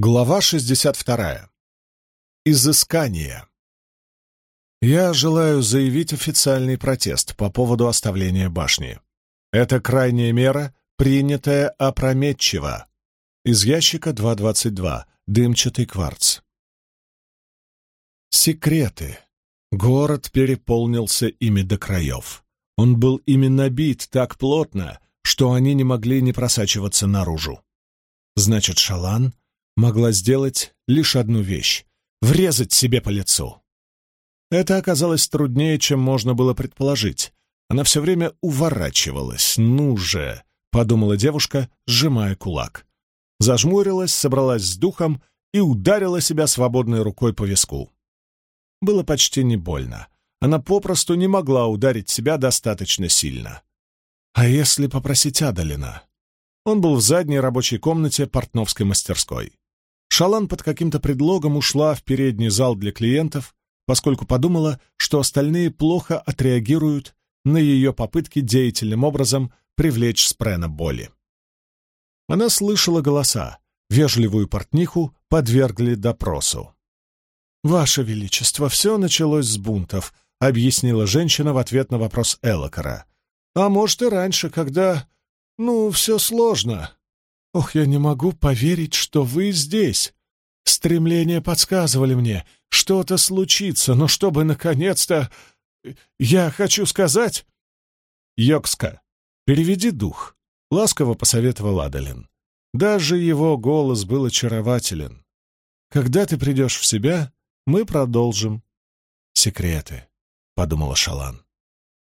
Глава 62. Изыскание. Я желаю заявить официальный протест по поводу оставления башни. Это крайняя мера, принятая опрометчиво. Из ящика 222. Дымчатый кварц. Секреты. Город переполнился ими до краев. Он был ими набит так плотно, что они не могли не просачиваться наружу. Значит, Шалан — могла сделать лишь одну вещь — врезать себе по лицу. Это оказалось труднее, чем можно было предположить. Она все время уворачивалась. «Ну же!» — подумала девушка, сжимая кулак. Зажмурилась, собралась с духом и ударила себя свободной рукой по виску. Было почти не больно. Она попросту не могла ударить себя достаточно сильно. А если попросить Адалина? Он был в задней рабочей комнате портновской мастерской. Шалан под каким-то предлогом ушла в передний зал для клиентов, поскольку подумала, что остальные плохо отреагируют на ее попытки деятельным образом привлечь Спрена боли. Она слышала голоса, вежливую портниху подвергли допросу. «Ваше Величество, все началось с бунтов», — объяснила женщина в ответ на вопрос Элокара. «А может, и раньше, когда... Ну, все сложно. Ох, я не могу поверить, что вы здесь. Стремления подсказывали мне, что-то случится, но чтобы наконец-то... Я хочу сказать... Йокска, переведи дух, — ласково посоветовал Адалин. Даже его голос был очарователен. Когда ты придешь в себя, мы продолжим. Секреты, — подумала Шалан.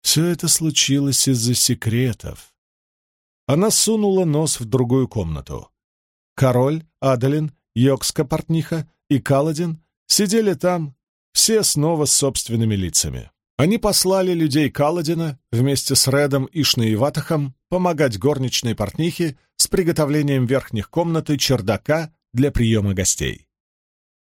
Все это случилось из-за секретов. Она сунула нос в другую комнату. Король, Адалин, Йокска-портниха и Каладин сидели там, все снова с собственными лицами. Они послали людей Каладина вместе с Редом и Шнаеватахом помогать горничной портнихе с приготовлением верхних комнат и чердака для приема гостей.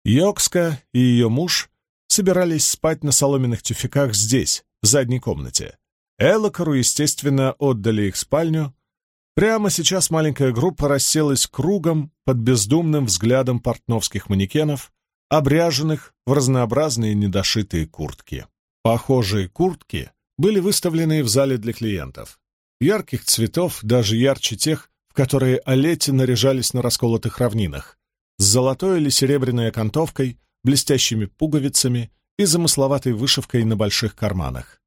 Йокска и ее муж собирались спать на соломенных тюфяках здесь, в задней комнате. Элокару, естественно, отдали их спальню, Прямо сейчас маленькая группа расселась кругом под бездумным взглядом портновских манекенов, обряженных в разнообразные недошитые куртки. Похожие куртки были выставлены в зале для клиентов. Ярких цветов, даже ярче тех, в которые олети наряжались на расколотых равнинах, с золотой или серебряной окантовкой, блестящими пуговицами и замысловатой вышивкой на больших карманах.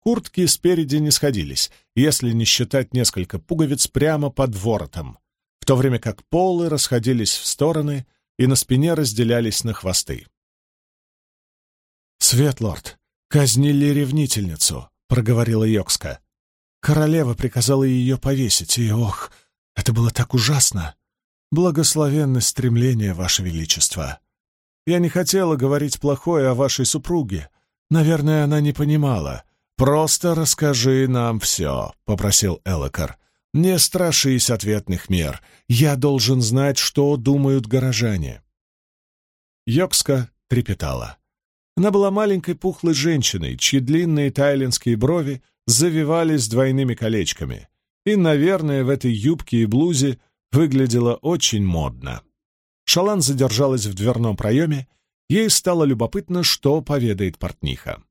Куртки спереди не сходились, если не считать несколько пуговиц прямо под воротом, в то время как полы расходились в стороны и на спине разделялись на хвосты. «Светлорд, казнили ревнительницу», — проговорила Йокска. «Королева приказала ее повесить, и, ох, это было так ужасно! Благословенно стремление, Ваше Величество! Я не хотела говорить плохое о вашей супруге. Наверное, она не понимала. «Просто расскажи нам все», — попросил Элокар. «Не страшись ответных мер. Я должен знать, что думают горожане». Йокска трепетала. Она была маленькой пухлой женщиной, чьи длинные тайлинские брови завивались двойными колечками, и, наверное, в этой юбке и блузе выглядела очень модно. Шалан задержалась в дверном проеме, ей стало любопытно, что поведает портниха.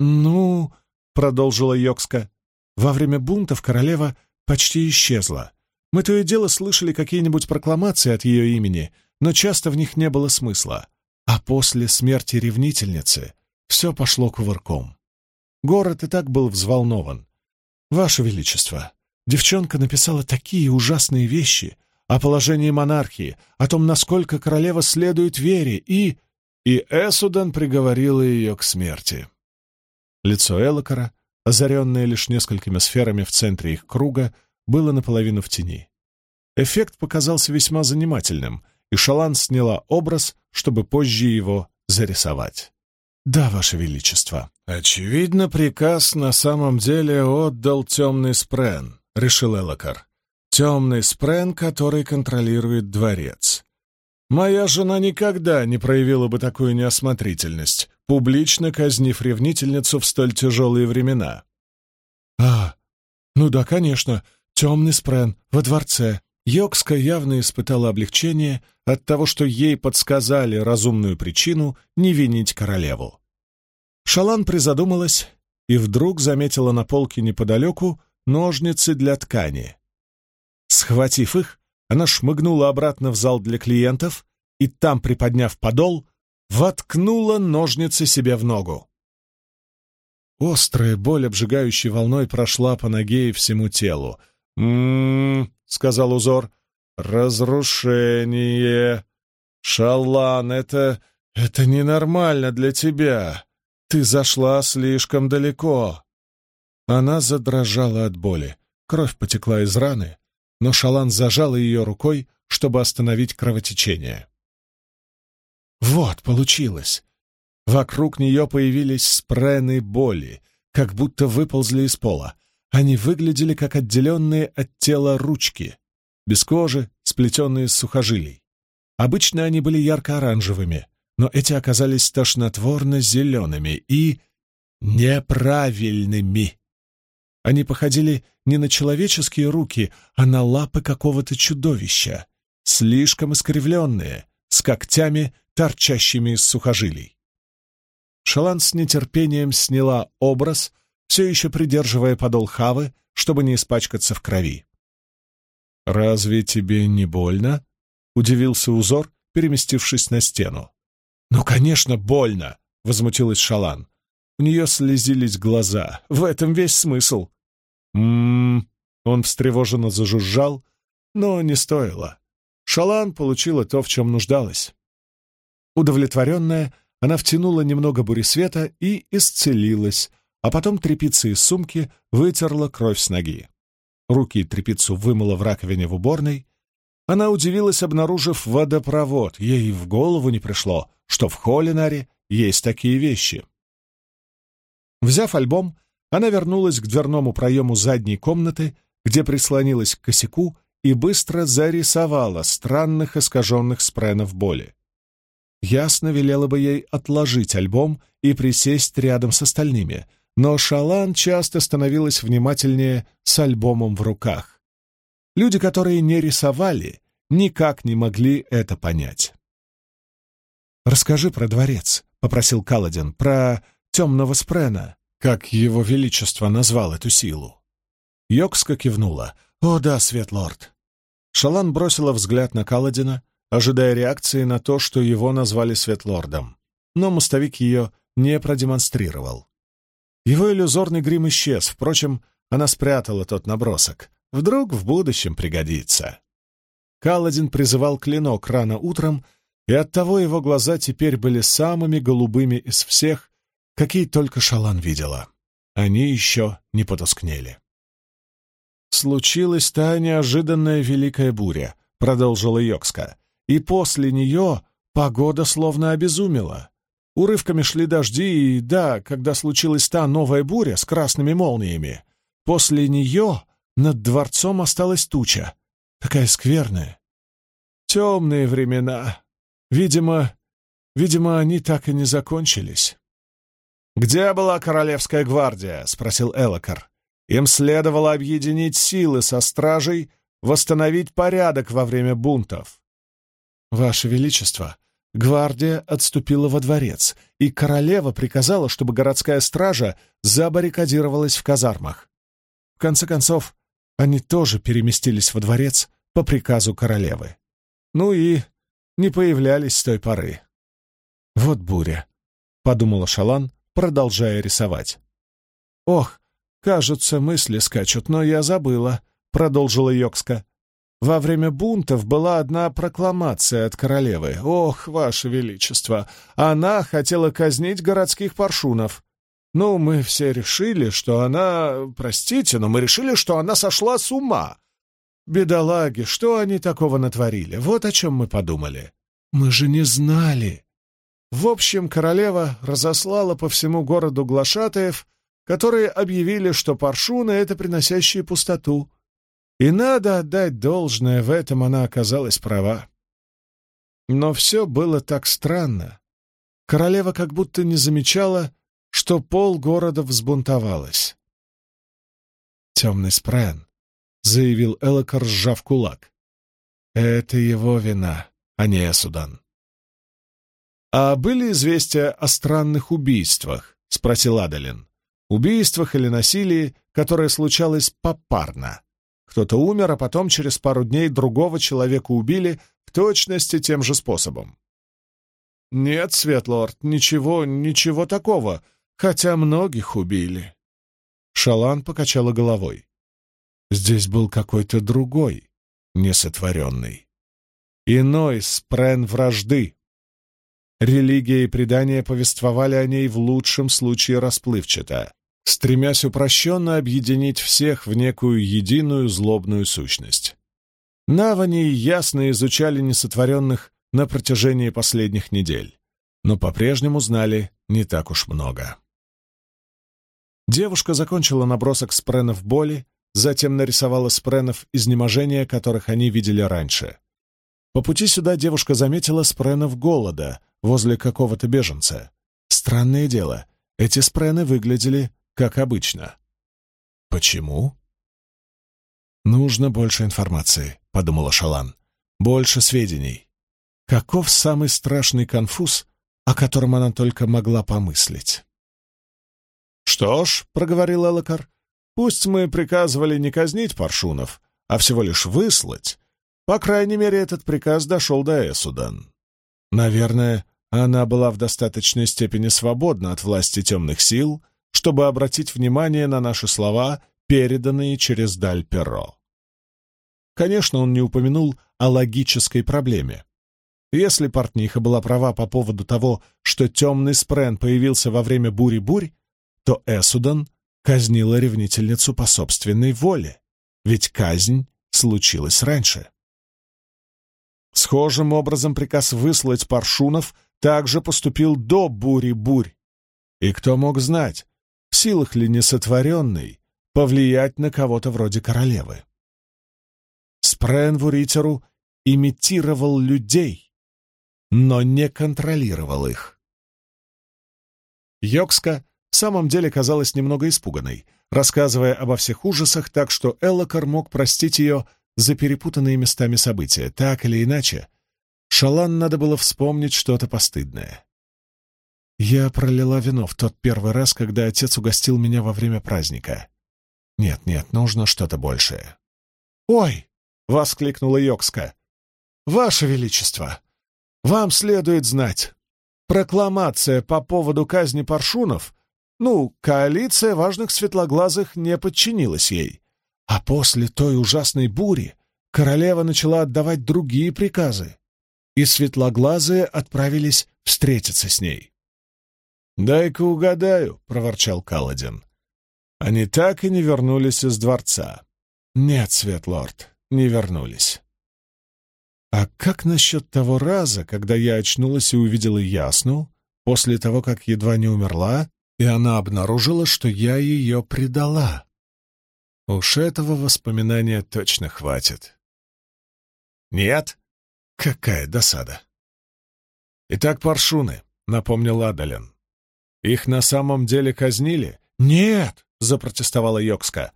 «Ну...» продолжила Йокска. «Во время бунтов королева почти исчезла. Мы то и дело слышали какие-нибудь прокламации от ее имени, но часто в них не было смысла. А после смерти ревнительницы все пошло кувырком. Город и так был взволнован. Ваше Величество, девчонка написала такие ужасные вещи о положении монархии, о том, насколько королева следует вере, и... И Эсудан приговорила ее к смерти. Лицо Элокара, озаренное лишь несколькими сферами в центре их круга, было наполовину в тени. Эффект показался весьма занимательным, и Шалан сняла образ, чтобы позже его зарисовать. «Да, Ваше Величество». «Очевидно, приказ на самом деле отдал темный спрен», — решил Элокар. «Темный спрен, который контролирует дворец. Моя жена никогда не проявила бы такую неосмотрительность, публично казнив ревнительницу в столь тяжелые времена. «А, ну да, конечно, темный спрен, во дворце. Йокска явно испытала облегчение от того, что ей подсказали разумную причину не винить королеву. Шалан призадумалась и вдруг заметила на полке неподалеку ножницы для ткани. Схватив их, она шмыгнула обратно в зал для клиентов и там, приподняв подол, воткнула ножницы себе в ногу. Острая боль, обжигающей волной, прошла по ноге и всему телу. «М-м-м», сказал узор, — «разрушение. Шалан, это... это ненормально для тебя. Ты зашла слишком далеко». Она задрожала от боли. Кровь потекла из раны, но Шалан зажал ее рукой, чтобы остановить кровотечение. Вот, получилось. Вокруг нее появились спрены боли, как будто выползли из пола. Они выглядели как отделенные от тела ручки, без кожи, сплетенные из сухожилий. Обычно они были ярко-оранжевыми, но эти оказались тошнотворно-зелеными и неправильными. Они походили не на человеческие руки, а на лапы какого-то чудовища, слишком искривленные, с когтями, торчащими из сухожилий. Шалан с нетерпением сняла образ, все еще придерживая подол хавы, чтобы не испачкаться в крови. «Разве тебе не больно?» — удивился узор, переместившись на стену. «Ну, конечно, больно!» — возмутилась Шалан. У нее слезились глаза. В этом весь смысл. «М-м-м...» Он встревоженно зажужжал, но не стоило. Шалан получила то, в чем нуждалась. Удовлетворенная, она втянула немного буресвета и исцелилась, а потом тряпицей из сумки вытерла кровь с ноги. Руки тряпицу вымыла в раковине в уборной. Она удивилась, обнаружив водопровод. Ей в голову не пришло, что в Холинаре есть такие вещи. Взяв альбом, она вернулась к дверному проему задней комнаты, где прислонилась к косяку и быстро зарисовала странных искаженных спренов боли. Ясно велела бы ей отложить альбом и присесть рядом с остальными, но Шалан часто становилась внимательнее с альбомом в руках. Люди, которые не рисовали, никак не могли это понять. «Расскажи про дворец», — попросил Каладин, — «про темного спрена, как его величество назвал эту силу». Йокска кивнула. «О да, Светлорд». Шалан бросила взгляд на Каладина, ожидая реакции на то, что его назвали Светлордом. Но мостовик ее не продемонстрировал. Его иллюзорный грим исчез, впрочем, она спрятала тот набросок. Вдруг в будущем пригодится. Каладин призывал клинок рано утром, и оттого его глаза теперь были самыми голубыми из всех, какие только Шалан видела. Они еще не потускнели. «Случилась та неожиданная великая буря», — продолжила Йокска и после нее погода словно обезумела. Урывками шли дожди, и да, когда случилась та новая буря с красными молниями, после нее над дворцом осталась туча, такая скверная. Темные времена. Видимо, видимо, они так и не закончились. «Где была Королевская гвардия?» — спросил Элокар. «Им следовало объединить силы со стражей, восстановить порядок во время бунтов. «Ваше Величество, гвардия отступила во дворец, и королева приказала, чтобы городская стража забаррикадировалась в казармах. В конце концов, они тоже переместились во дворец по приказу королевы. Ну и не появлялись с той поры. «Вот буря», — подумала Шалан, продолжая рисовать. «Ох, кажется, мысли скачут, но я забыла», — продолжила Йокска. Во время бунтов была одна прокламация от королевы. Ох, ваше величество! Она хотела казнить городских паршунов. Ну, мы все решили, что она... Простите, но мы решили, что она сошла с ума. Бедолаги, что они такого натворили? Вот о чем мы подумали. Мы же не знали. В общем, королева разослала по всему городу глашатаев, которые объявили, что паршуны — это приносящие пустоту. И надо отдать должное, в этом она оказалась права. Но все было так странно. Королева как будто не замечала, что пол города взбунтовалась. «Темный спрен», — заявил Элокар, сжав кулак. Это его вина, а не Эсудан. «А были известия о странных убийствах?» — спросил Адалин. «Убийствах или насилии, которое случалось попарно. Кто-то умер, а потом через пару дней другого человека убили в точности тем же способом». «Нет, Светлорд, ничего, ничего такого, хотя многих убили». Шалан покачала головой. Здесь был какой-то другой, несотворенный. Иной спрен вражды. Религия и предания повествовали о ней в лучшем случае расплывчато, стремясь упрощенно объединить всех в некую единую злобную сущность. Навани ясно изучали несотворенных на протяжении последних недель, но по-прежнему знали не так уж много. Девушка закончила набросок спренов боли, затем нарисовала спренов изнеможения, которых они видели раньше. По пути сюда девушка заметила спренов голода возле какого-то беженца. Странное дело, эти спрены выглядели как обычно. Почему? «Нужно больше информации», — подумала Шалан. «Больше сведений. Каков самый страшный конфуз, о котором она только могла помыслить?» «Что ж», — проговорил Элокар, — «пусть мы приказывали не казнить паршунов, а всего лишь выслать, по крайней мере, этот приказ дошел до Эсудан. Наверное, она была в достаточной степени свободна от власти темных сил, чтобы обратить внимание на наши слова, переданные через Даль Перо. Конечно, он не упомянул о логической проблеме. Если портниха была права по поводу того, что темный спрен появился во время бури-бурь, то Эсудан казнила ревнительницу по собственной воле, ведь казнь случилась раньше. Схожим образом приказ выслать паршунов также поступил до бури-бурь. И кто мог знать, в силах ли несотворенный повлиять на кого-то вроде королевы? Спренвуритеру имитировал людей, но не контролировал их. Йокска в самом деле казалась немного испуганной, рассказывая обо всех ужасах так, что Эллокар мог простить ее за перепутанные местами события. Так или иначе, Шалан надо было вспомнить что-то постыдное. Я пролила вино в тот первый раз, когда отец угостил меня во время праздника. Нет, нет, нужно что-то большее. «Ой!» — воскликнула Йокска. «Ваше Величество! Вам следует знать. Прокламация по поводу казни паршунов, ну, коалиция важных светлоглазых не подчинилась ей. А после той ужасной бури королева начала отдавать другие приказы, и светлоглазые отправились встретиться с ней. «Дай-ка угадаю», — проворчал Каладин. Они так и не вернулись из дворца. «Нет, Светлорд, не вернулись». «А как насчет того раза, когда я очнулась и увидела Ясну, после того, как едва не умерла, и она обнаружила, что я ее предала?» Уж этого воспоминания точно хватит. Нет? Какая досада. Итак, паршуны, — напомнил Адален. Их на самом деле казнили? Нет, — запротестовала Йокска.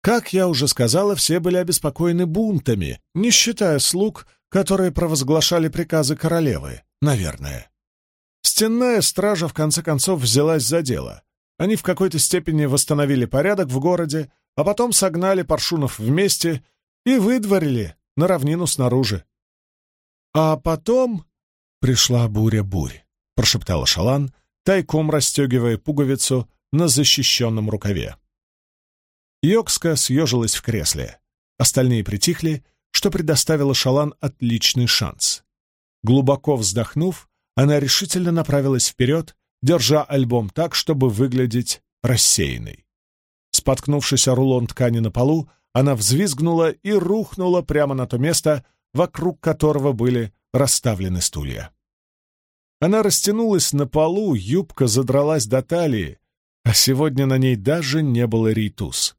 Как я уже сказала, все были обеспокоены бунтами, не считая слуг, которые провозглашали приказы королевы, наверное. Стенная стража в конце концов взялась за дело. Они в какой-то степени восстановили порядок в городе, а потом согнали паршунов вместе и выдворили на равнину снаружи. А потом пришла буря-бурь, прошептала Шалан, тайком расстегивая пуговицу на защищенном рукаве. Йокска съежилась в кресле. Остальные притихли, что предоставило Шалан отличный шанс. Глубоко вздохнув, она решительно направилась вперед, держа альбом так, чтобы выглядеть рассеянной. Споткнувшись о рулон ткани на полу, она взвизгнула и рухнула прямо на то место, вокруг которого были расставлены стулья. Она растянулась на полу, юбка задралась до талии, а сегодня на ней даже не было рейтуз.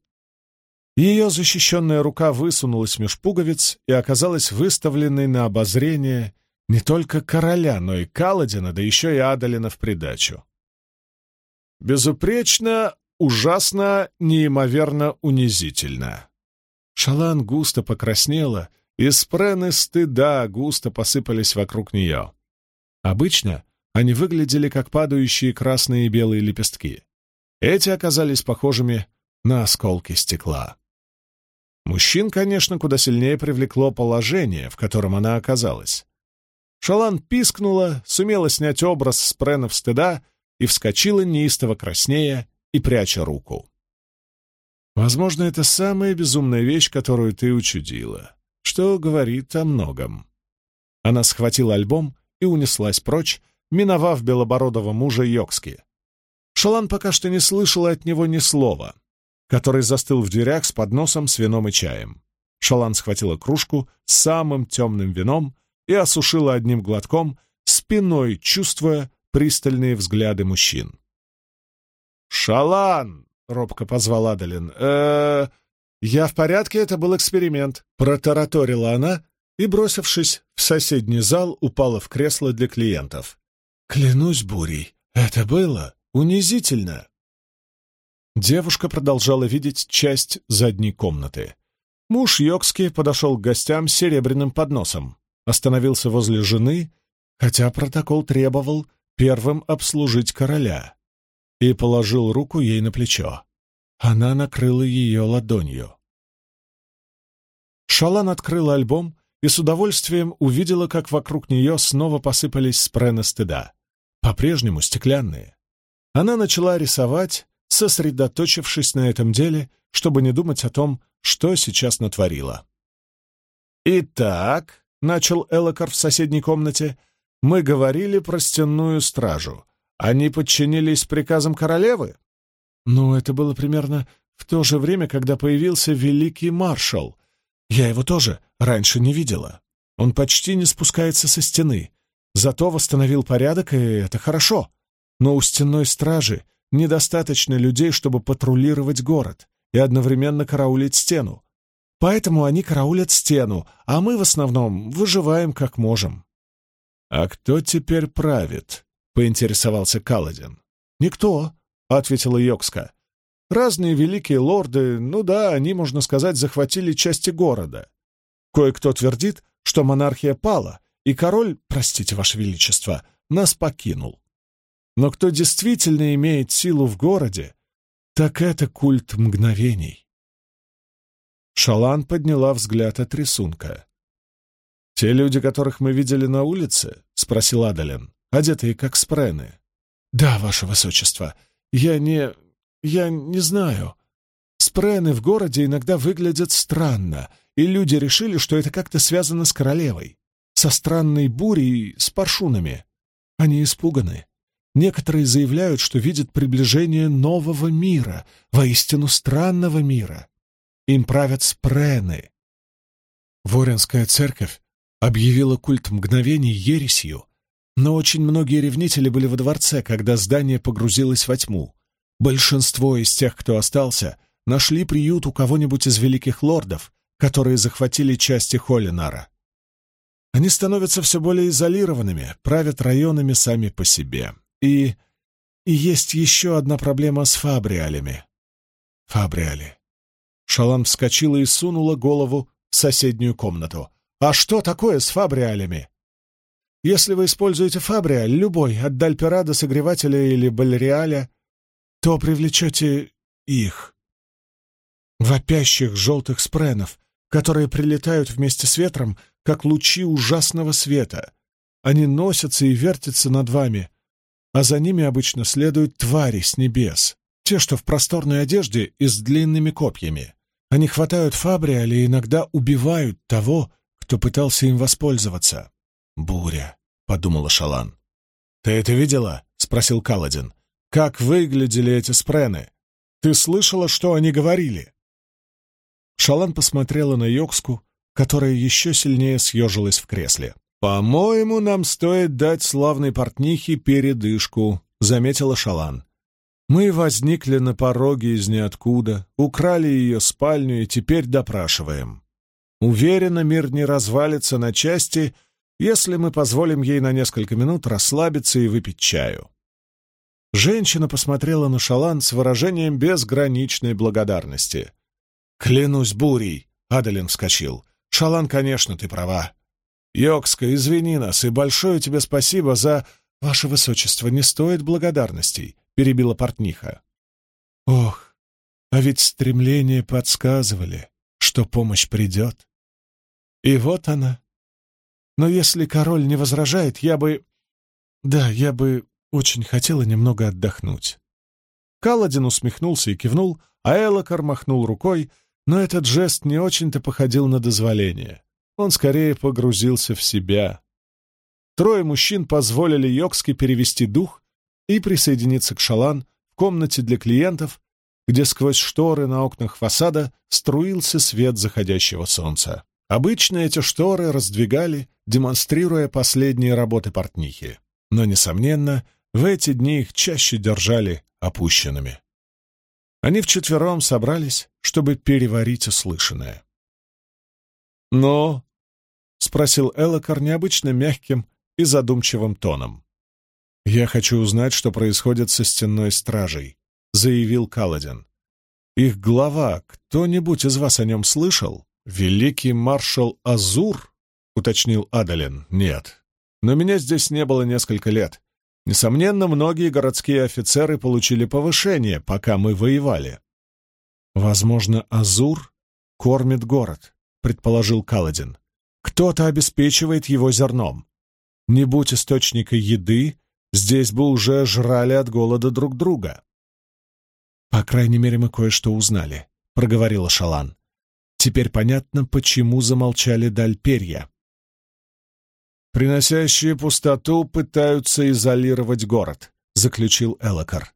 Ее защищенная рука высунулась меж пуговиц и оказалась выставленной на обозрение не только короля, но и Каладина, да еще и Адалина в придачу. Безупречно ужасно, неимоверно унизительно. Шалан густо покраснела и спрены стыда густо посыпались вокруг нее. Обычно они выглядели как падающие красные и белые лепестки. Эти оказались похожими на осколки стекла. Мужчин, конечно, куда сильнее привлекло положение, в котором она оказалась. Шалан пискнула, сумела снять образ спренов стыда и вскочила неистово краснея и пряча руку. «Возможно, это самая безумная вещь, которую ты учудила, что говорит о многом». Она схватила альбом и унеслась прочь, миновав белобородого мужа Йокски. Шалан пока что не слышала от него ни слова, который застыл в дверях с подносом с вином и чаем. Шалан схватила кружку с самым темным вином и осушила одним глотком, спиной чувствуя пристальные взгляды мужчин. «Шалан!» — робко позвал Адалин. э «Я в порядке, это был эксперимент», — протараторила она и, бросившись в соседний зал, упала в кресло для клиентов. «Клянусь бурей, это было унизительно!» Девушка продолжала видеть часть задней комнаты. Муж Йокски подошел к гостям с серебряным подносом остановился возле жены, хотя протокол требовал первым обслужить короля, и положил руку ей на плечо. Она накрыла ее ладонью. Шалан открыла альбом и с удовольствием увидела, как вокруг нее снова посыпались спрены стыда, по-прежнему стеклянные. Она начала рисовать, сосредоточившись на этом деле, чтобы не думать о том, что сейчас натворила. «Итак», — начал Элокар в соседней комнате, — «мы говорили про стенную стражу. Они подчинились приказам королевы?» «Ну, это было примерно в то же время, когда появился великий маршал. Я его тоже раньше не видела. Он почти не спускается со стены. Зато восстановил порядок, и это хорошо. Но у стенной стражи недостаточно людей, чтобы патрулировать город и одновременно караулить стену. Поэтому они караулят стену, а мы в основном выживаем как можем. — А кто теперь правит? — поинтересовался Каладин. — Никто, — ответила Йокска. — Разные великие лорды, ну да, они, можно сказать, захватили части города. Кое-кто твердит, что монархия пала, и король, простите, ваше величество, нас покинул. Но кто действительно имеет силу в городе, так это культ мгновений. Шалан подняла взгляд от рисунка. «Те люди, которых мы видели на улице?» — спросил Адален, одетые как спрены. «Да, ваше высочество. Я не... я не знаю. Спрены в городе иногда выглядят странно, и люди решили, что это как-то связано с королевой, со странной бурей, с паршунами. Они испуганы. Некоторые заявляют, что видят приближение нового мира, воистину странного мира. Им правят спрены. Воренская церковь объявила культ мгновений ересью, но очень многие ревнители были во дворце, когда здание погрузилось во тьму. Большинство из тех, кто остался, нашли приют у кого-нибудь из великих лордов, которые захватили части Холлинара. Они становятся все более изолированными, правят районами сами по себе. И... и есть еще одна проблема с фабриалями. Фабриали. Шалан вскочила и сунула голову в соседнюю комнату. «А что такое с фабриалями?» «Если вы используете фабриаль, любой, от Дальпера до согревателя или балериаля, то привлечете их. Вопящих желтых спренов, которые прилетают вместе с ветром, как лучи ужасного света. Они носятся и вертятся над вами, а за ними обычно следуют твари с небес, те, что в просторной одежде и с длинными копьями. Они хватают фабриали и иногда убивают того, кто пытался им воспользоваться. «Буря», — подумала Шалан. «Ты это видела?» — спросил Каладин. «Как выглядели эти спрены? Ты слышала, что они говорили?» Шалан посмотрела на Йокску, которая еще сильнее съежилась в кресле. «По-моему, нам стоит дать славной портнихе передышку», — заметила Шалан. Мы возникли на пороге из ниоткуда, украли ее спальню и теперь допрашиваем. Уверена, мир не развалится на части, если мы позволим ей на несколько минут расслабиться и выпить чаю. Женщина посмотрела на Шалан с выражением безграничной благодарности. «Клянусь бурей!» — Адалин вскочил. Шалан, конечно, ты права. Йокска, извини нас, и большое тебе спасибо за... Ваше Высочество, не стоит благодарностей, — перебила портниха. Ох, а ведь стремления подсказывали, что помощь придет. И вот она. Но если король не возражает, я бы... Да, я бы очень хотела немного отдохнуть. Каладин усмехнулся и кивнул, а Элокар махнул рукой, но этот жест не очень-то походил на дозволение. Он скорее погрузился в себя. Трое мужчин позволили Йокске перевести дух и присоединиться к Шалан в комнате для клиентов, где сквозь шторы на окнах фасада струился свет заходящего солнца. Обычно эти шторы раздвигали, демонстрируя последние работы портнихи. Но, несомненно, в эти дни их чаще держали опущенными. Они вчетвером собрались, чтобы переварить услышанное. «Но?» — спросил Элокар необычно мягким и задумчивым тоном. «Я хочу узнать, что происходит со стенной стражей», — заявил Каладин. «Их глава, кто-нибудь из вас о нем слышал?» «Великий маршал Азур?» — уточнил Адалин. «Нет. Но меня здесь не было несколько лет. Несомненно, многие городские офицеры получили повышение, пока мы воевали. Возможно, Азур кормит город, предположил Каладин. Кто-то обеспечивает его зерном. Не будь источника еды, здесь бы уже жрали от голода друг друга. По крайней мере, мы кое-что узнали, проговорила Шалан. Теперь понятно, почему замолчали Дальперья. «Приносящие пустоту пытаются изолировать город», — заключил Элокар.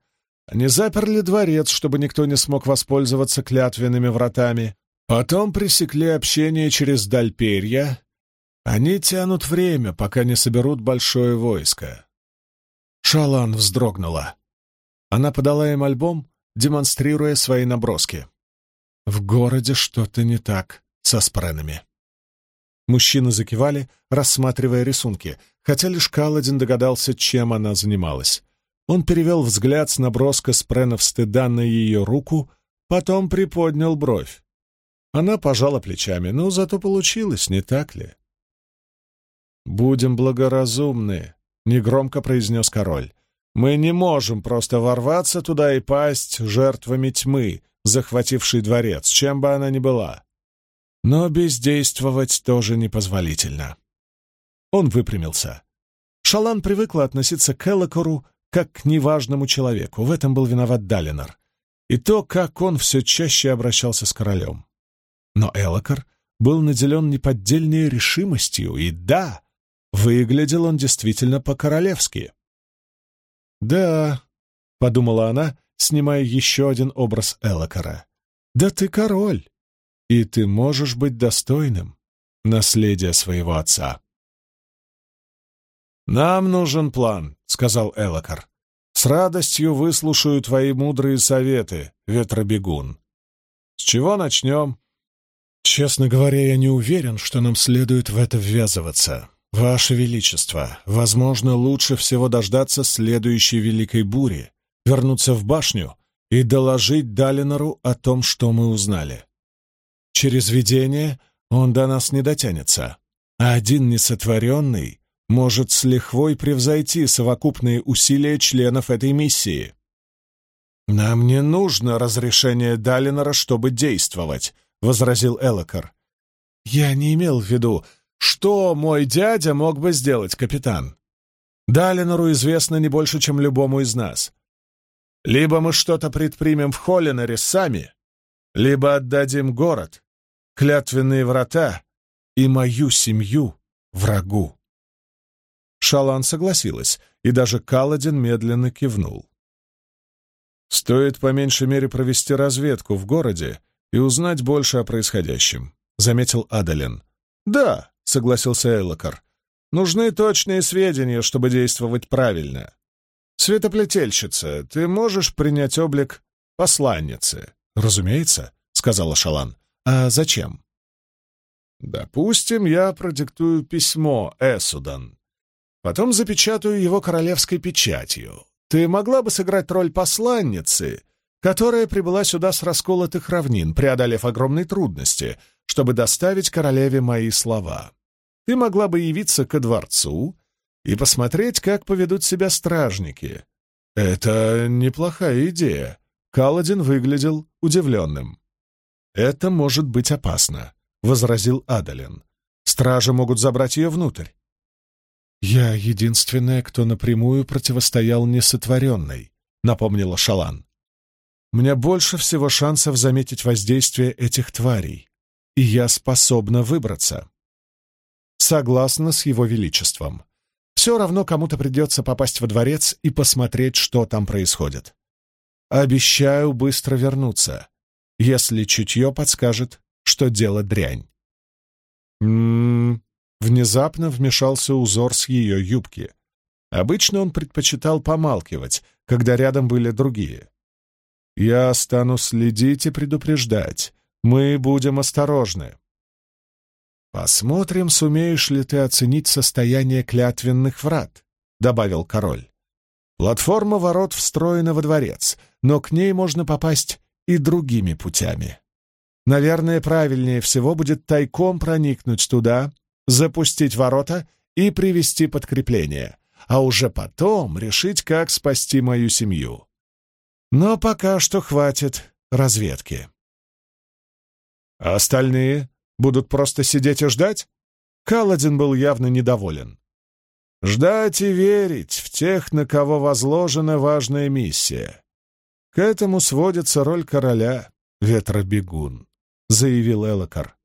«Они заперли дворец, чтобы никто не смог воспользоваться клятвенными вратами. Потом пресекли общение через Дальперья. Они тянут время, пока не соберут большое войско». Шалан вздрогнула. Она подала им альбом, демонстрируя свои наброски. «В городе что-то не так со спренами». Мужчины закивали, рассматривая рисунки, хотя лишь Каладин догадался, чем она занималась. Он перевел взгляд с наброска спренов стыда на ее руку, потом приподнял бровь. Она пожала плечами, но зато получилось, не так ли? «Будем благоразумны», — негромко произнес король. «Мы не можем просто ворваться туда и пасть жертвами тьмы, захватившей дворец, чем бы она ни была. Но бездействовать тоже непозволительно. Он выпрямился. Шалан привыкла относиться к Элокору как к неважному человеку. В этом был виноват Далинор. И то, как он все чаще обращался с королем. Но Элокор был наделен неподдельной решимостью, и да, выглядел он действительно по-королевски. «Да», — подумала она, снимая еще один образ Элокора, — «да ты король, и ты можешь быть достойным наследия своего отца. «Нам нужен план», — сказал Элокар. «С радостью выслушаю твои мудрые советы, ветробегун. С чего начнем?» «Честно говоря, я не уверен, что нам следует в это ввязываться. Ваше Величество, возможно, лучше всего дождаться следующей великой бури, вернуться в башню и доложить Далинору о том, что мы узнали. Через видение он до нас не дотянется, а один несотворенный может с лихвой превзойти совокупные усилия членов этой миссии. «Нам не нужно разрешение Далинора, чтобы действовать», — возразил Элокар. «Я не имел в виду, что мой дядя мог бы сделать, капитан. Далинору известно не больше, чем любому из нас. Либо мы что-то предпримем в Холлинере сами, либо отдадим город, клятвенные врата и мою семью врагу. Шалан согласилась, и даже Каладин медленно кивнул. «Стоит по меньшей мере провести разведку в городе и узнать больше о происходящем», — заметил Адалин. «Да», — согласился Эйлокар, — «нужны точные сведения, чтобы действовать правильно. Светоплетельщица, ты можешь принять облик посланницы?» «Разумеется», — сказала Шалан. А зачем? Допустим, я продиктую письмо Эсудан. Потом запечатаю его королевской печатью. Ты могла бы сыграть роль посланницы, которая прибыла сюда с расколотых равнин, преодолев огромные трудности, чтобы доставить королеве мои слова. Ты могла бы явиться ко дворцу и посмотреть, как поведут себя стражники. Это неплохая идея. Каладин выглядел удивленным. «Это может быть опасно», — возразил Адалин. «Стражи могут забрать ее внутрь». «Я единственная, кто напрямую противостоял несотворенной», — напомнила Шалан. «Мне больше всего шансов заметить воздействие этих тварей, и я способна выбраться». Согласно с его величеством. Все равно кому-то придется попасть во дворец и посмотреть, что там происходит. Обещаю быстро вернуться, если чутье подскажет, что дело дрянь. М-м-м. Внезапно вмешался узор с ее юбки. Обычно он предпочитал помалкивать, когда рядом были другие. «Я стану следить и предупреждать. Мы будем осторожны». «Посмотрим, сумеешь ли ты оценить состояние клятвенных врат», — добавил король. «Платформа ворот встроена во дворец, но к ней можно попасть и другими путями. Наверное, правильнее всего будет тайком проникнуть туда, запустить ворота и привести подкрепление, а уже потом решить, как спасти мою семью. Но пока что хватит разведки. А остальные будут просто сидеть и ждать? Каладин был явно недоволен. Ждать и верить в тех, на кого возложена важная миссия. К этому сводится роль короля, ветробегун, заявил Элокар.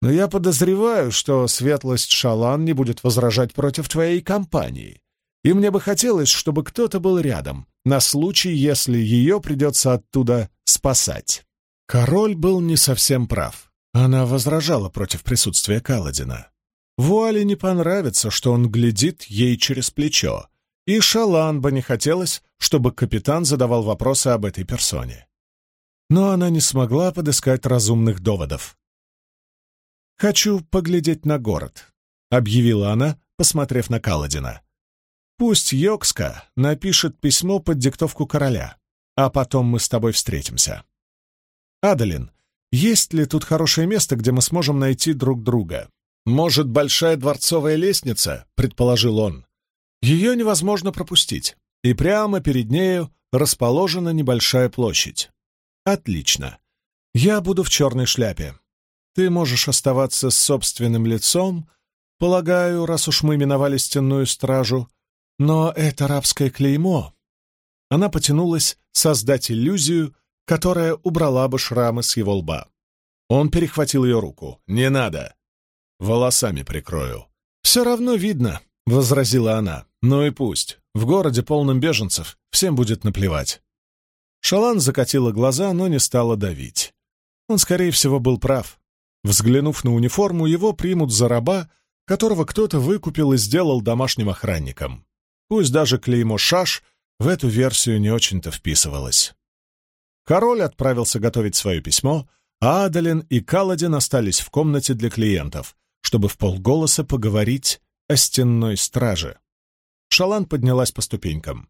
Но я подозреваю, что светлость Шалан не будет возражать против твоей компании, и мне бы хотелось, чтобы кто-то был рядом, на случай, если ее придется оттуда спасать. Король был не совсем прав. Она возражала против присутствия Каладина. Вуале не понравится, что он глядит ей через плечо, и Шалан бы не хотелось, чтобы капитан задавал вопросы об этой персоне. Но она не смогла подыскать разумных доводов. «Хочу поглядеть на город», — объявила она, посмотрев на Каладина. «Пусть Йокска напишет письмо под диктовку короля, а потом мы с тобой встретимся. Адалин, есть ли тут хорошее место, где мы сможем найти друг друга? Может, большая дворцовая лестница?» — предположил он. Ее невозможно пропустить, и прямо перед нею расположена небольшая площадь. Отлично. Я буду в черной шляпе. Ты можешь оставаться с собственным лицом, полагаю, раз уж мы миновали стенную стражу, но это рабское клеймо. Она потянулась создать иллюзию, которая убрала бы шрамы с его лба. Он перехватил ее руку. «Не надо. Волосами прикрою. Все равно видно, — возразила она. «Ну и пусть. В городе полном беженцев. Всем будет наплевать». Шалан закатила глаза, но не стала давить. Он, скорее всего, был прав. Взглянув на униформу, его примут за раба, которого кто-то выкупил и сделал домашним охранником. Пусть даже клеймо «Шаш» в эту версию не очень-то вписывалось. Король отправился готовить свое письмо, а Адалин и Каладин остались в комнате для клиентов, чтобы в полголоса поговорить о стенной страже. Шалан поднялась по ступенькам.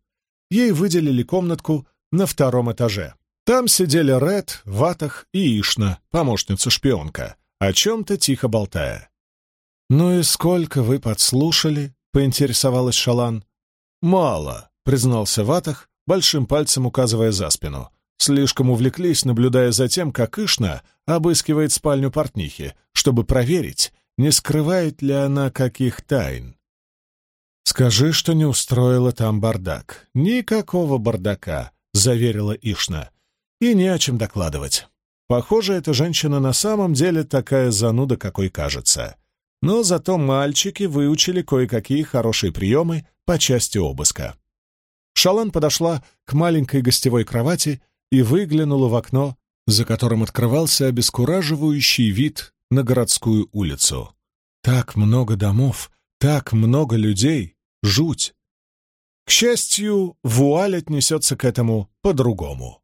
Ей выделили комнатку на втором этаже. Там сидели Ред, Ватах и Ишна, помощница-шпионка, о чем-то тихо болтая. «Ну и сколько вы подслушали?» — поинтересовалась Шалан. «Мало», — признался Ватах, большим пальцем указывая за спину. Слишком увлеклись, наблюдая за тем, как Ишна обыскивает спальню портнихи, чтобы проверить, не скрывает ли она каких тайн. «Скажи, что не устроила там бардак». «Никакого бардака», — заверила Ишна. «И не о чем докладывать. Похоже, эта женщина на самом деле такая зануда, какой кажется. Но зато мальчики выучили кое-какие хорошие приемы по части обыска». Шалан подошла к маленькой гостевой кровати и выглянула в окно, за которым открывался обескураживающий вид на городскую улицу. Так много домов, так много людей, жуть. К счастью, вуаль отнесется к этому по-другому.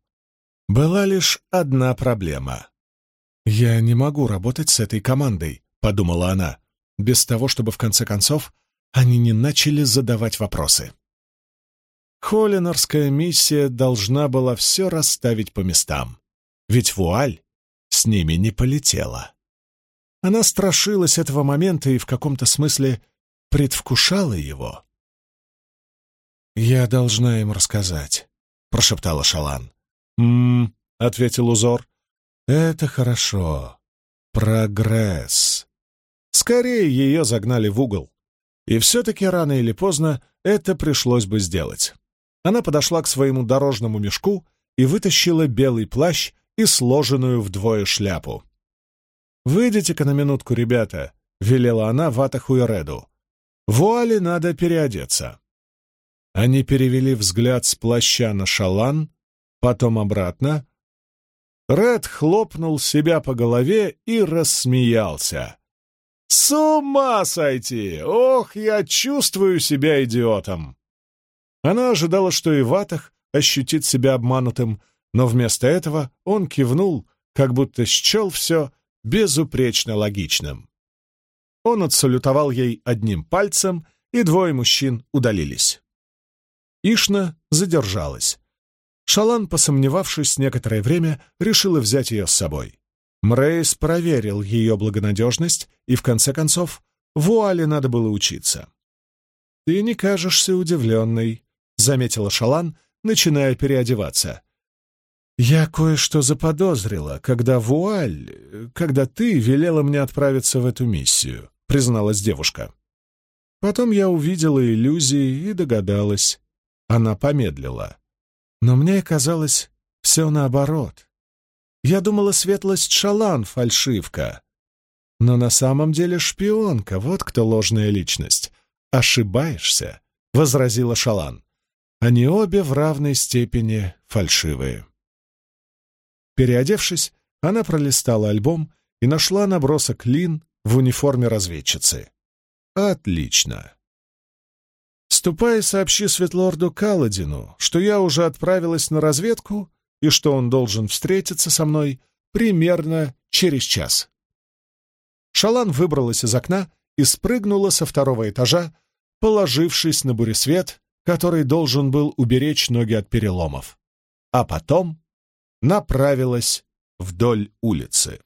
Была лишь одна проблема. «Я не могу работать с этой командой», — подумала она, без того, чтобы в конце концов они не начали задавать вопросы. Холлинорская миссия должна была все расставить по местам, ведь вуаль с ними не полетела. Она страшилась этого момента и в каком-то смысле предвкушала его. «Я должна им рассказать», — прошептала Шалан. «М-м», ответил узор. «Это хорошо. Прогресс». Скорее ее загнали в угол. И все-таки рано или поздно это пришлось бы сделать. Она подошла к своему дорожному мешку и вытащила белый плащ и сложенную вдвое шляпу. «Выйдите-ка на минутку, ребята», — велела она Ватаху и Реду. «Вуали надо переодеться». Они перевели взгляд с плаща на шалан, потом обратно. Ред хлопнул себя по голове и рассмеялся. «С ума сойти! Ох, я чувствую себя идиотом!» Она ожидала, что и Ватах ощутит себя обманутым, но вместо этого он кивнул, как будто счел все безупречно логичным. Он отсалютовал ей одним пальцем, и двое мужчин удалились. Ишна задержалась. Шалан, посомневавшись некоторое время, решила взять ее с собой. Мрейс проверил ее благонадежность, и, в конце концов, вуале надо было учиться. «Ты не кажешься удивленной», — заметила Шалан, начиная переодеваться. «Я кое-что заподозрила, когда вуаль, когда ты велела мне отправиться в эту миссию», — призналась девушка. Потом я увидела иллюзии и догадалась. Она помедлила. Но мне казалось все наоборот. Я думала, светлость Шалан — фальшивка. Но на самом деле шпионка, вот кто ложная личность. Ошибаешься, — возразила Шалан. Они обе в равной степени фальшивые. Переодевшись, она пролистала альбом и нашла набросок Лин в униформе разведчицы. Отлично. Ступай и сообщи Светлорду Каладину, что я уже отправилась на разведку и что он должен встретиться со мной примерно через час. Шалан выбралась из окна и спрыгнула со второго этажа, положившись на буресвет, который должен был уберечь ноги от переломов. А потом направилась вдоль улицы.